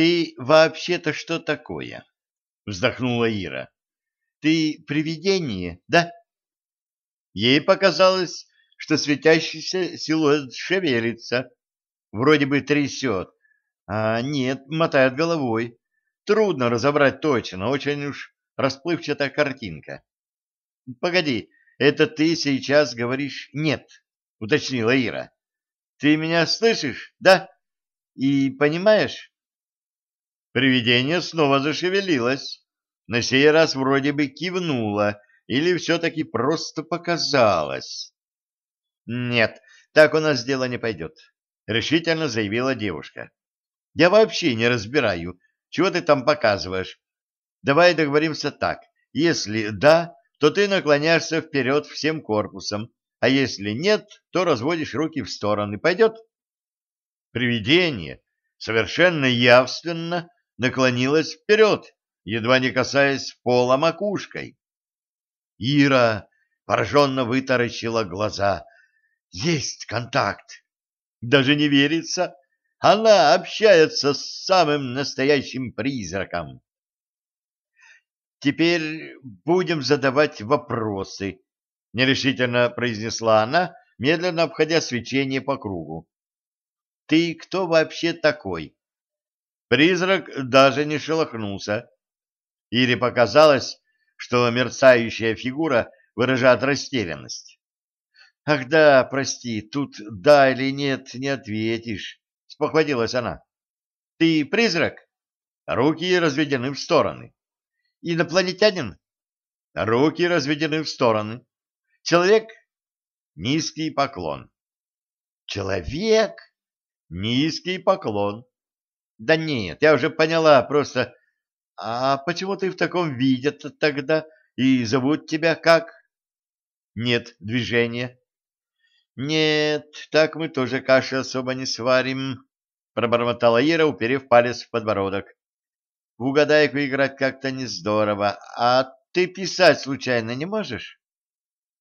Ты вообще-то что такое? Вздохнула Ира. Ты привидение, да? Ей показалось, что светящийся силуэт шевелится, вроде бы трясет, а нет, мотает головой. Трудно разобрать точно, очень уж расплывчатая картинка. — Погоди, это ты сейчас говоришь «нет», — уточнила Ира. — Ты меня слышишь, да? И понимаешь? Привидение снова зашевелилось. На сей раз вроде бы кивнуло, или все-таки просто показалось. — Нет, так у нас дело не пойдет, — решительно заявила девушка. — Я вообще не разбираю, чего ты там показываешь. Давай договоримся так. Если да, то ты наклоняешься вперед всем корпусом, а если нет, то разводишь руки в стороны. Пойдет? Привидение совершенно явственно наклонилось вперед, едва не касаясь пола макушкой. Ира пораженно вытаращила глаза. Есть контакт. Даже не верится. Она общается с самым настоящим призраком. Теперь будем задавать вопросы, нерешительно произнесла она, медленно обходя свечение по кругу. Ты кто вообще такой? Призрак даже не шелохнулся. Ире показалось, что мерцающая фигура выражает растерянность. Ах да, прости, тут да или нет не ответишь, спохватилась она. Ты призрак? Руки разведены в стороны. Инопланетянин? Руки разведены в стороны. Человек? Низкий поклон. Человек? Низкий поклон. Да нет, я уже поняла, просто... А почему ты в таком виде -то тогда? И зовут тебя как? Нет движения. Нет, так мы тоже каши особо не сварим, пробормотала Ира, уперев палец в подбородок. В угадайку играть как-то не здорово. А ты писать случайно не можешь?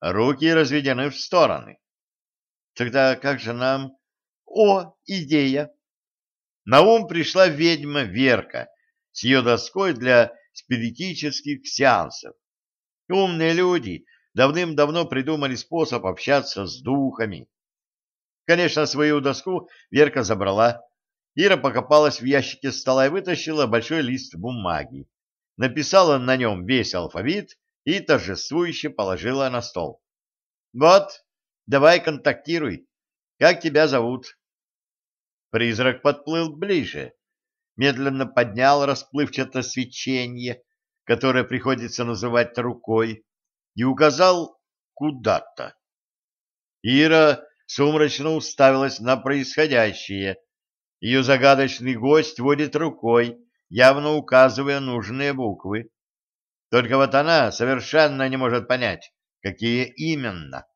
Руки разведены в стороны. Тогда как же нам... О, идея! На ум пришла ведьма Верка с ее доской для спиритических сеансов. Умные люди давным-давно придумали способ общаться с духами. Конечно, свою доску Верка забрала. Ира покопалась в ящике стола и вытащила большой лист бумаги. Написала на нем весь алфавит и торжествующе положила на стол. «Вот, давай контактируй. Как тебя зовут?» Призрак подплыл ближе, медленно поднял расплывчатое свечение, которое приходится называть рукой, и указал куда-то. Ира сумрачно уставилась на происходящее. Ее загадочный гость водит рукой, явно указывая нужные буквы. Только вот она совершенно не может понять, какие именно.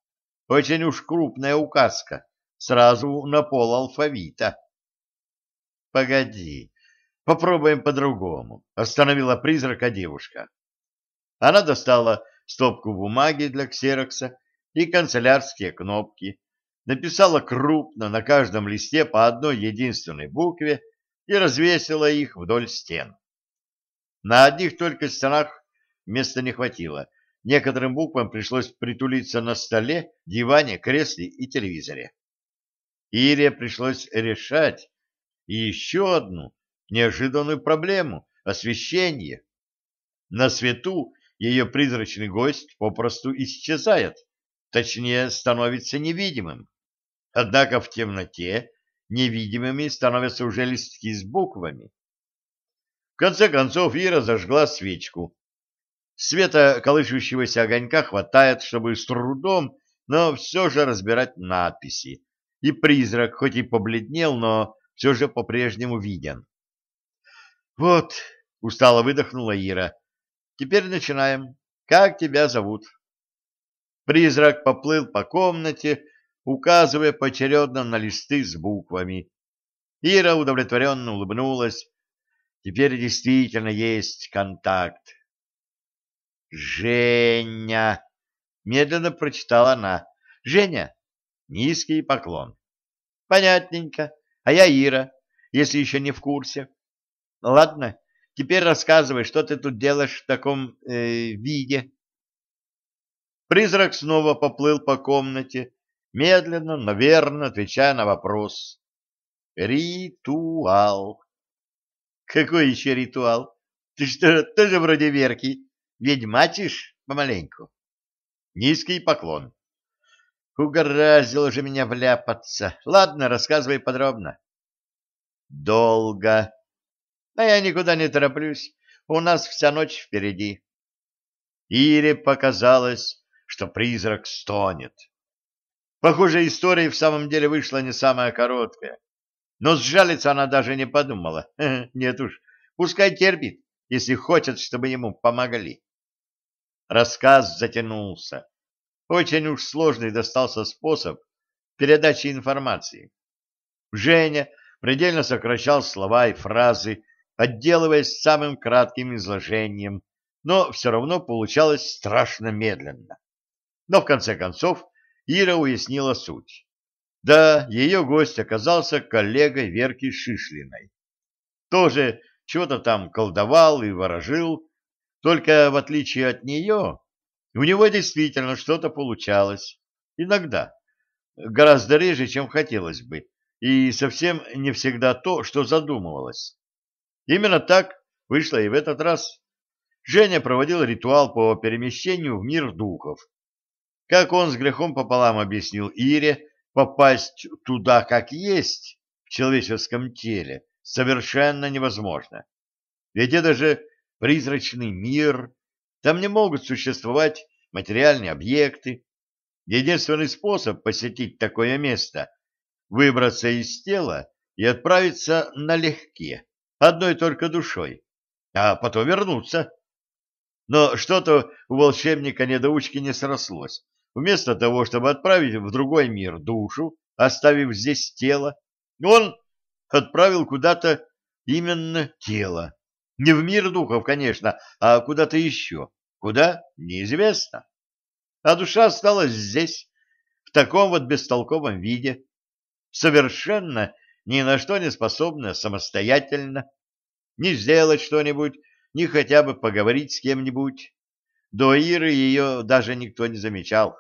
Очень уж крупная указка, сразу на пол алфавита. «Погоди, попробуем по-другому», — остановила призрака девушка. Она достала стопку бумаги для ксерокса и канцелярские кнопки, написала крупно на каждом листе по одной единственной букве и развесила их вдоль стен. На одних только стенах места не хватило. Некоторым буквам пришлось притулиться на столе, диване, кресле и телевизоре. Ире пришлось решать еще одну неожиданную проблему — освещение. На свету ее призрачный гость попросту исчезает, точнее, становится невидимым. Однако в темноте невидимыми становятся уже листки с буквами. В конце концов Ира зажгла свечку. Света колышущегося огонька хватает, чтобы с трудом, но все же разбирать надписи. И призрак, хоть и побледнел, но все же по-прежнему виден. «Вот», — устало выдохнула Ира, — «теперь начинаем. Как тебя зовут?» Призрак поплыл по комнате, указывая поочередно на листы с буквами. Ира удовлетворенно улыбнулась. Теперь действительно есть контакт. «Женя!» — медленно прочитала она. «Женя!» — низкий поклон. «Понятненько. А я Ира, если еще не в курсе. Ладно, теперь рассказывай, что ты тут делаешь в таком э, виде. Призрак снова поплыл по комнате, медленно, но верно отвечая на вопрос. Ритуал. Какой еще ритуал? Ты что, тоже вроде Верки? Ведьмачишь помаленьку? Низкий поклон. Угораздило же меня вляпаться. Ладно, рассказывай подробно. Долго. А я никуда не тороплюсь. У нас вся ночь впереди. Ире показалось, что призрак стонет. Похоже, история в самом деле вышла не самая короткая. Но сжалиться она даже не подумала. Нет уж, пускай терпит, если хочет, чтобы ему помогли. Рассказ затянулся. Очень уж сложный достался способ передачи информации. Женя предельно сокращал слова и фразы, отделываясь самым кратким изложением, но все равно получалось страшно медленно. Но в конце концов Ира уяснила суть. Да, ее гость оказался коллегой Верки Шишлиной. Тоже чего-то там колдовал и ворожил, только в отличие от нее, у него действительно что-то получалось. Иногда. Гораздо реже, чем хотелось бы. И совсем не всегда то, что задумывалось. Именно так вышло и в этот раз. Женя проводил ритуал по перемещению в мир духов. Как он с грехом пополам объяснил Ире, попасть туда как есть, в человеческом теле, совершенно невозможно. Ведь это же призрачный мир, там не могут существовать материальные объекты. Единственный способ посетить такое место — выбраться из тела и отправиться налегке, одной только душой, а потом вернуться. Но что-то у волшебника-недоучки не срослось. Вместо того, чтобы отправить в другой мир душу, оставив здесь тело, он отправил куда-то именно тело. Не в мир духов, конечно, а куда-то еще. Куда? Неизвестно. А душа осталась здесь, в таком вот бестолковом виде, совершенно ни на что не способна самостоятельно, ни сделать что-нибудь, ни хотя бы поговорить с кем-нибудь. До Иры ее даже никто не замечал.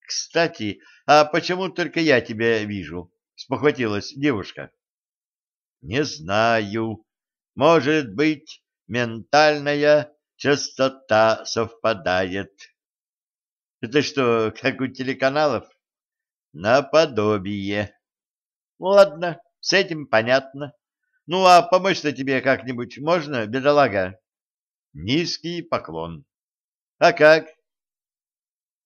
«Кстати, а почему только я тебя вижу?» — спохватилась девушка. «Не знаю. Может быть, ментальная частота совпадает». «Это что, как у телеканалов?» «Наподобие». «Ладно, с этим понятно. Ну, а помочь-то тебе как-нибудь можно, бедолага?» Низкий поклон. «А как?»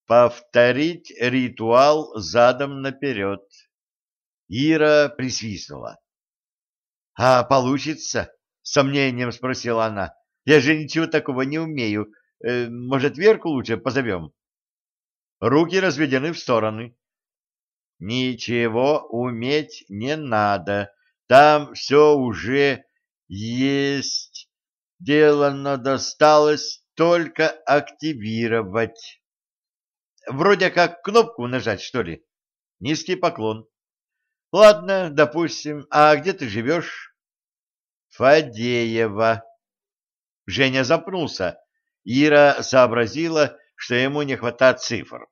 повторить ритуал задом наперед. Ира присвистнула. — А получится? — сомнением спросила она. — Я же ничего такого не умею. Э, может, Верку лучше позовем? Руки разведены в стороны. — Ничего уметь не надо. Там все уже есть. Дело надо осталось только активировать. Вроде как кнопку нажать, что ли? Низкий поклон. Ладно, допустим. А где ты живешь? Фадеева. Женя запнулся. Ира сообразила, что ему не хватает цифр.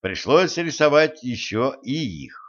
Пришлось рисовать еще и их.